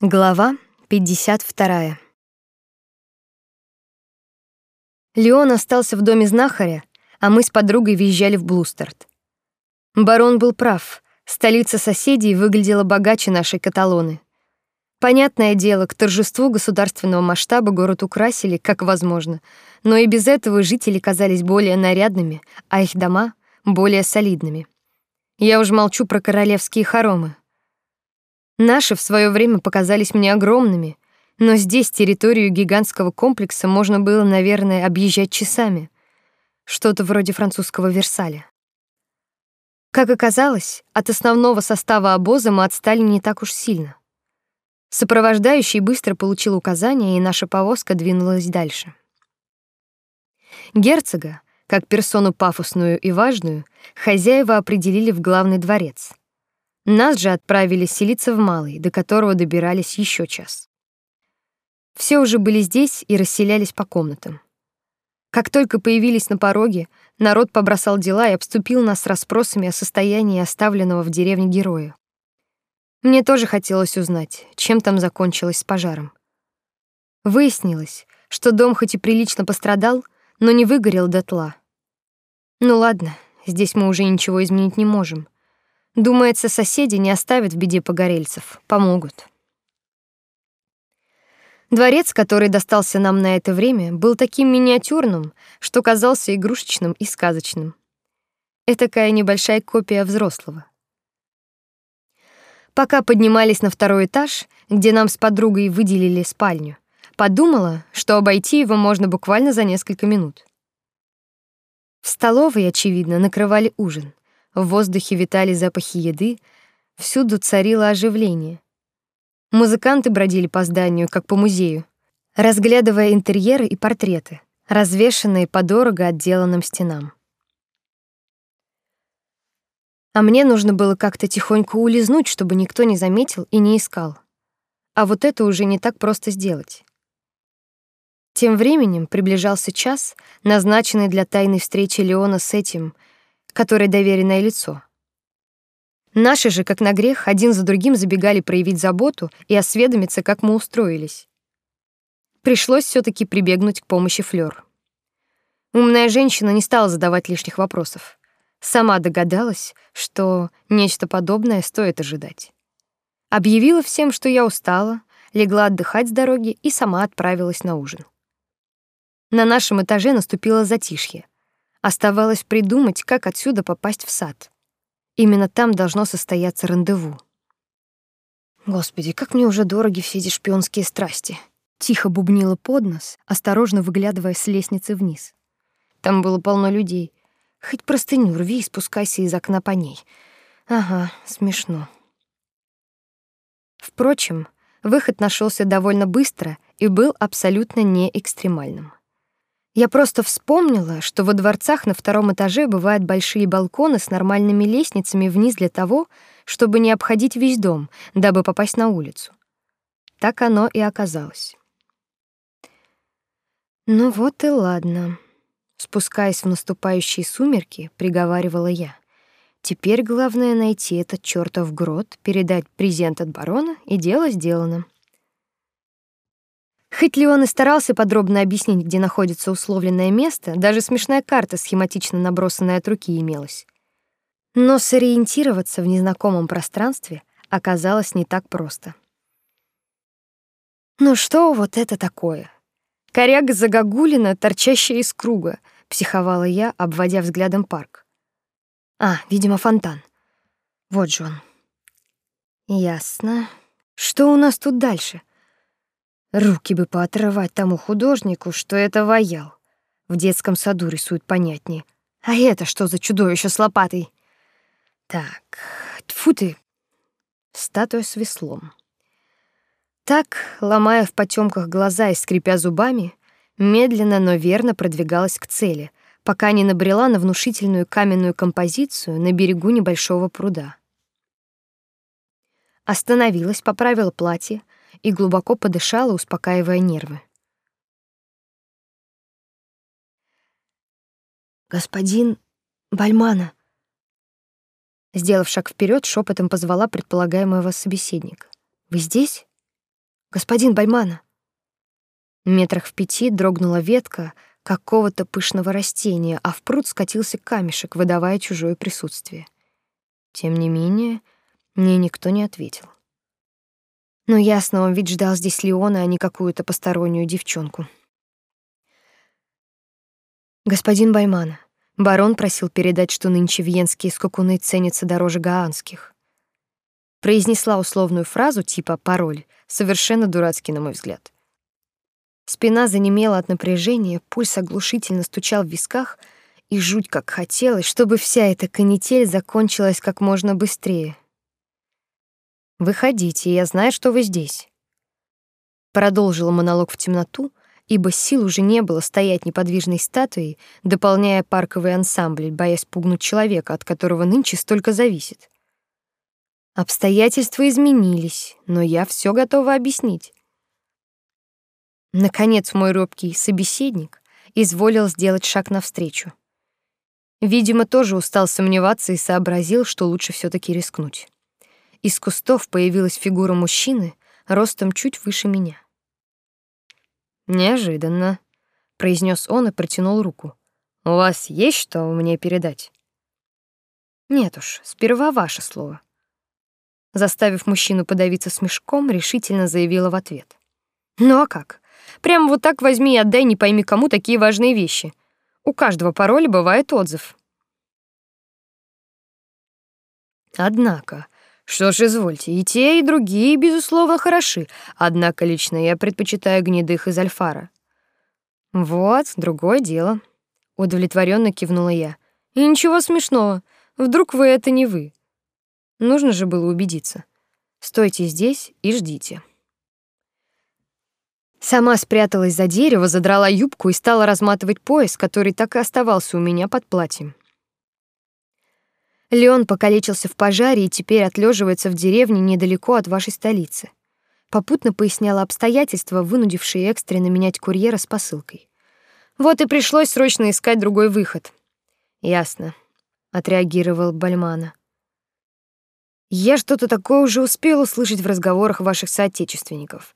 Глава 52. Леон остался в доме знахаря, а мы с подругой въезжали в Блустерт. Барон был прав. Столица соседей выглядела богаче нашей Каталоны. Понятное дело, к торжеству государственного масштаба город украсили, как возможно, но и без этого жители казались более нарядными, а их дома более солидными. Я уж молчу про королевские хоромы, Наши в свое время показались мне огромными, но здесь территорию гигантского комплекса можно было, наверное, объезжать часами. Что-то вроде французского Версаля. Как оказалось, от основного состава обоза мы отстали не так уж сильно. Сопровождающий быстро получил указания, и наша повозка двинулась дальше. Герцога, как персону пафосную и важную, хозяева определили в главный дворец. Нас же отправили селиться в Малый, до которого добирались еще час. Все уже были здесь и расселялись по комнатам. Как только появились на пороге, народ побросал дела и обступил нас расспросами о состоянии оставленного в деревне героя. Мне тоже хотелось узнать, чем там закончилось с пожаром. Выяснилось, что дом хоть и прилично пострадал, но не выгорел дотла. Ну ладно, здесь мы уже ничего изменить не можем. Думается, соседи не оставят в беде погорельцев, помогут. Дворец, который достался нам на это время, был таким миниатюрным, что казался игрушечным и сказочным. Этакая небольшая копия взрослого. Пока поднимались на второй этаж, где нам с подругой выделили спальню, подумала, что обойти его можно буквально за несколько минут. В столовой, очевидно, накрывали ужин. В воздухе витали запахи еды, всюду царило оживление. Музыканты бродили по зданию, как по музею, разглядывая интерьеры и портреты, развешанные по дорого отделанным стенам. А мне нужно было как-то тихонько улизнуть, чтобы никто не заметил и не искал. А вот это уже не так просто сделать. Тем временем приближался час, назначенный для тайной встречи Леона с этим — которой доверенное лицо. Наши же, как на грех, один за другим забегали проявить заботу и осведомиться, как мы устроились. Пришлось все таки прибегнуть к помощи Флёр. Умная женщина не стала задавать лишних вопросов. Сама догадалась, что нечто подобное стоит ожидать. Объявила всем, что я устала, легла отдыхать с дороги и сама отправилась на ужин. На нашем этаже наступило затишье. Оставалось придумать, как отсюда попасть в сад. Именно там должно состояться рандеву. Господи, как мне уже дороги все эти шпионские страсти. Тихо бубнила под нос, осторожно выглядывая с лестницы вниз. Там было полно людей. Хоть простыню рви и спускайся из окна по ней. Ага, смешно. Впрочем, выход нашелся довольно быстро и был абсолютно не экстремальным. Я просто вспомнила, что во дворцах на втором этаже бывают большие балконы с нормальными лестницами вниз для того, чтобы не обходить весь дом, дабы попасть на улицу. Так оно и оказалось. Ну вот и ладно. Спускаясь в наступающие сумерки, приговаривала я. Теперь главное найти этот чёртов грот, передать презент от барона, и дело сделано. Хоть Леон и старался подробно объяснить, где находится условленное место, даже смешная карта, схематично набросанная от руки, имелась. Но сориентироваться в незнакомом пространстве оказалось не так просто. Ну что вот это такое? Коряга загогулина, торчащая из круга, психовала я, обводя взглядом парк. А, видимо, фонтан. Вот же он. Ясно. Что у нас тут дальше? Руки бы поотрывать тому художнику, что это ваял. В детском саду рисуют понятнее. А это что за чудовище с лопатой? Так, тьфу ты. Статуя с веслом. Так, ломая в потемках глаза и скрипя зубами, медленно, но верно продвигалась к цели, пока не набрела на внушительную каменную композицию на берегу небольшого пруда. Остановилась, поправила платье, и глубоко подышала, успокаивая нервы. Господин Бальмана, сделав шаг вперед, шепотом позвала предполагаемого собеседника. Вы здесь? Господин Бальмана. Метрах в пяти дрогнула ветка какого-то пышного растения, а в пруд скатился камешек, выдавая чужое присутствие. Тем не менее, мне никто не ответил. Но ясно, он ведь ждал здесь Леона, а не какую-то постороннюю девчонку. Господин Баймана, барон просил передать, что нынче венские скакуны ценятся дороже гаанских. Произнесла условную фразу типа пароль, совершенно дурацкий, на мой взгляд. Спина занемела от напряжения, пульс оглушительно стучал в висках, и жуть как хотелось, чтобы вся эта канитель закончилась как можно быстрее. Выходите, я знаю, что вы здесь. Продолжила монолог в темноту, ибо сил уже не было стоять неподвижной статуей, дополняя парковый ансамбль, боясь пугнуть человека, от которого нынче столько зависит. Обстоятельства изменились, но я все готова объяснить. Наконец мой робкий собеседник изволил сделать шаг навстречу. Видимо, тоже устал сомневаться и сообразил, что лучше все таки рискнуть. Из кустов появилась фигура мужчины, ростом чуть выше меня. Неожиданно, произнес он и протянул руку. У вас есть что мне передать? Нет уж, сперва ваше слово. Заставив мужчину подавиться смешком, решительно заявила в ответ. Ну а как? Прям вот так возьми и отдай не пойми кому такие важные вещи. У каждого пароля бывает отзыв. Однако, что ж, извольте, и те, и другие, безусловно, хороши, однако лично я предпочитаю гнедых из альфара. Вот, другое дело. Удовлетворенно кивнула я. И ничего смешного. Вдруг вы это не вы? Нужно же было убедиться. Стойте здесь и ждите. Сама спряталась за дерево, задрала юбку и стала разматывать пояс, который так и оставался у меня под платьем. Леон покалечился в пожаре и теперь отлеживается в деревне недалеко от вашей столицы. Попутно поясняла обстоятельства, вынудившие экстренно менять курьера с посылкой. Вот и пришлось срочно искать другой выход. Ясно, отреагировал Бальмана. Я что-то такое уже успел услышать в разговорах ваших соотечественников.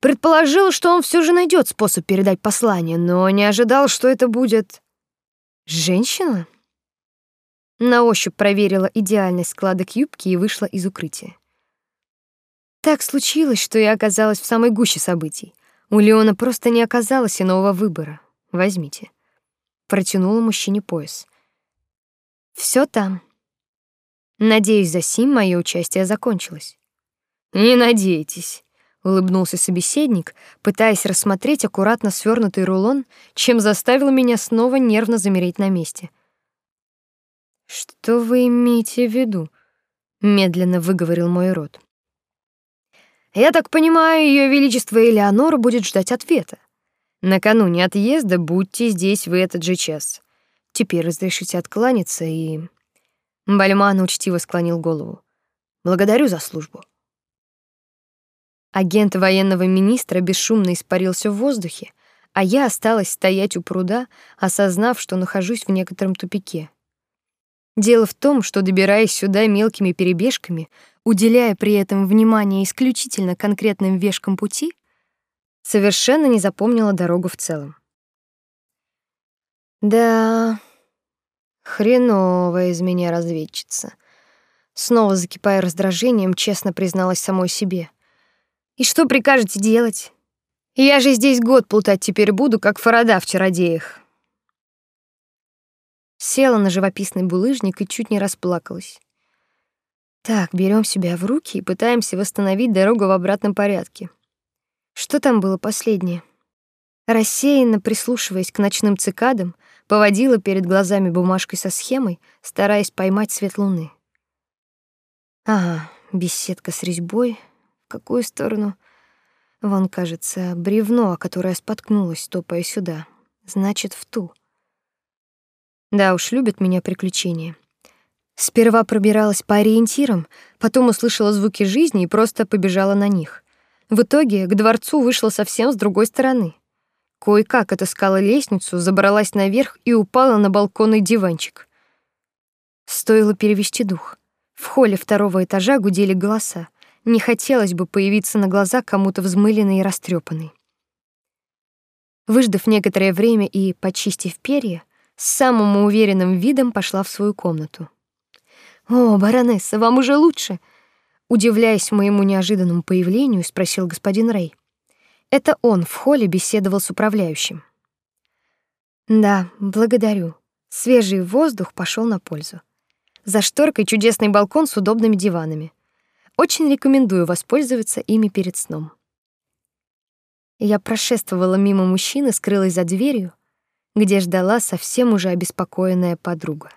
Предположил, что он все же найдет способ передать послание, но не ожидал, что это будет женщина. На ощупь проверила идеальность складок юбки и вышла из укрытия. Так случилось, что я оказалась в самой гуще событий. У Леона просто не оказалось иного выбора. Возьмите. Протянула мужчине пояс. Все там. Надеюсь, за сим мое участие закончилось. Не надейтесь, улыбнулся собеседник, пытаясь рассмотреть аккуратно свернутый рулон, чем заставил меня снова нервно замереть на месте. Что вы имеете в виду? медленно выговорил мой рот. Я так понимаю, ее величество Элеонора будет ждать ответа. Накануне отъезда будьте здесь в этот же час. Теперь разрешите откланяться и Бальман учтиво склонил голову. Благодарю за службу. Агент военного министра бесшумно испарился в воздухе, а я осталась стоять у пруда, осознав, что нахожусь в некотором тупике. Дело в том, что добираясь сюда мелкими перебежками, уделяя при этом внимание исключительно конкретным вешкам пути, совершенно не запомнила дорогу в целом. Да, хреновая из меня разведчица. Снова закипая раздражением, честно призналась самой себе. И что прикажете делать? Я же здесь год плутать теперь буду, как Фарада в чародеях. Села на живописный булыжник и чуть не расплакалась. Так, берем себя в руки и пытаемся восстановить дорогу в обратном порядке. Что там было последнее? Рассеянно прислушиваясь к ночным цикадам, поводила перед глазами бумажкой со схемой, стараясь поймать свет луны. Ага, беседка с резьбой. В какую сторону? Вон, кажется, бревно, о которое споткнулась, топая сюда. Значит, в ту. Да уж, любят меня приключения. Сперва пробиралась по ориентирам, потом услышала звуки жизни и просто побежала на них. В итоге к дворцу вышла совсем с другой стороны. Кое-как отыскала лестницу, забралась наверх и упала на балконный диванчик. Стоило перевести дух. В холле второго этажа гудели голоса. Не хотелось бы появиться на глаза кому-то взмыленной и растрепанной. Выждав некоторое время и почистив перья, с самым уверенным видом пошла в свою комнату. «О, баронесса, вам уже лучше?» Удивляясь моему неожиданному появлению, спросил господин Рей. Это он в холле беседовал с управляющим. Да, благодарю. Свежий воздух пошел на пользу. За шторкой чудесный балкон с удобными диванами. Очень рекомендую воспользоваться ими перед сном. Я прошествовала мимо мужчины, скрылась за дверью, где ждала совсем уже обеспокоенная подруга.